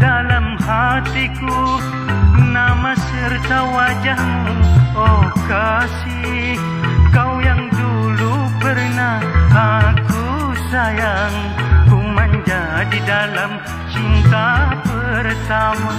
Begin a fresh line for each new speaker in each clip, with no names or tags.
dalam hatiku. Nama serta wajahmu Oh kasih. Kau yang dulu pernah Aku sayang. Ku menjadi dalam cinta pertama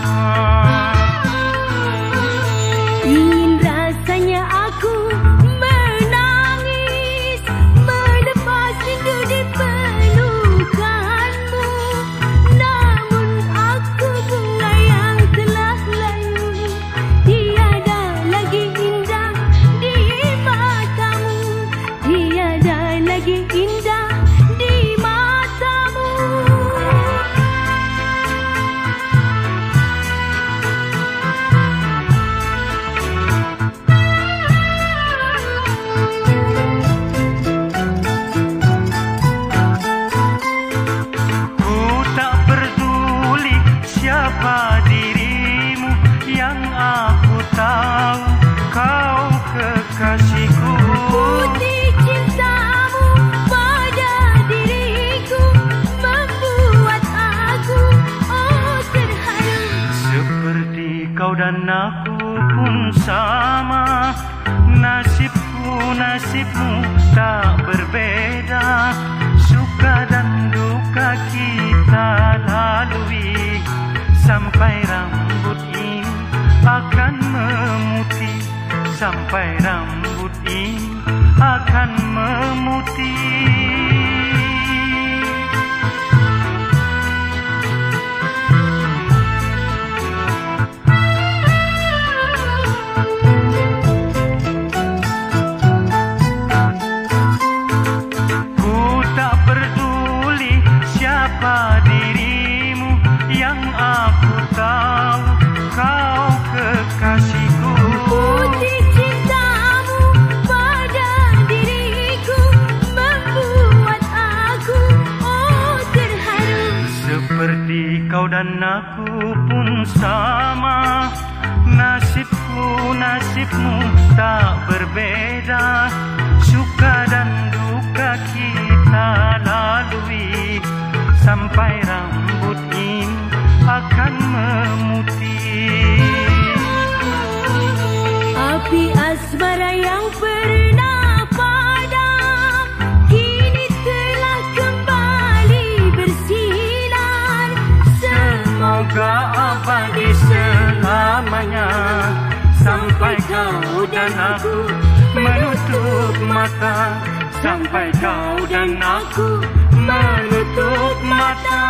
dan aku pun sama. Nasibku nasibmu tak berbeda. Suka dan duka kita lalui. Sampai rambut ini akan memutih. Sampai rambut ini akan memutih Seperti kau dan aku pun sama. Nasibku nasibmu tak berbeda Suka dan duka kita lalui. Sampai rambut ini akan memutih.
Api asmara yang pernah
abadi selamanya? Sampai kau dan aku menutup mata. Sampai kau dan aku menutup mata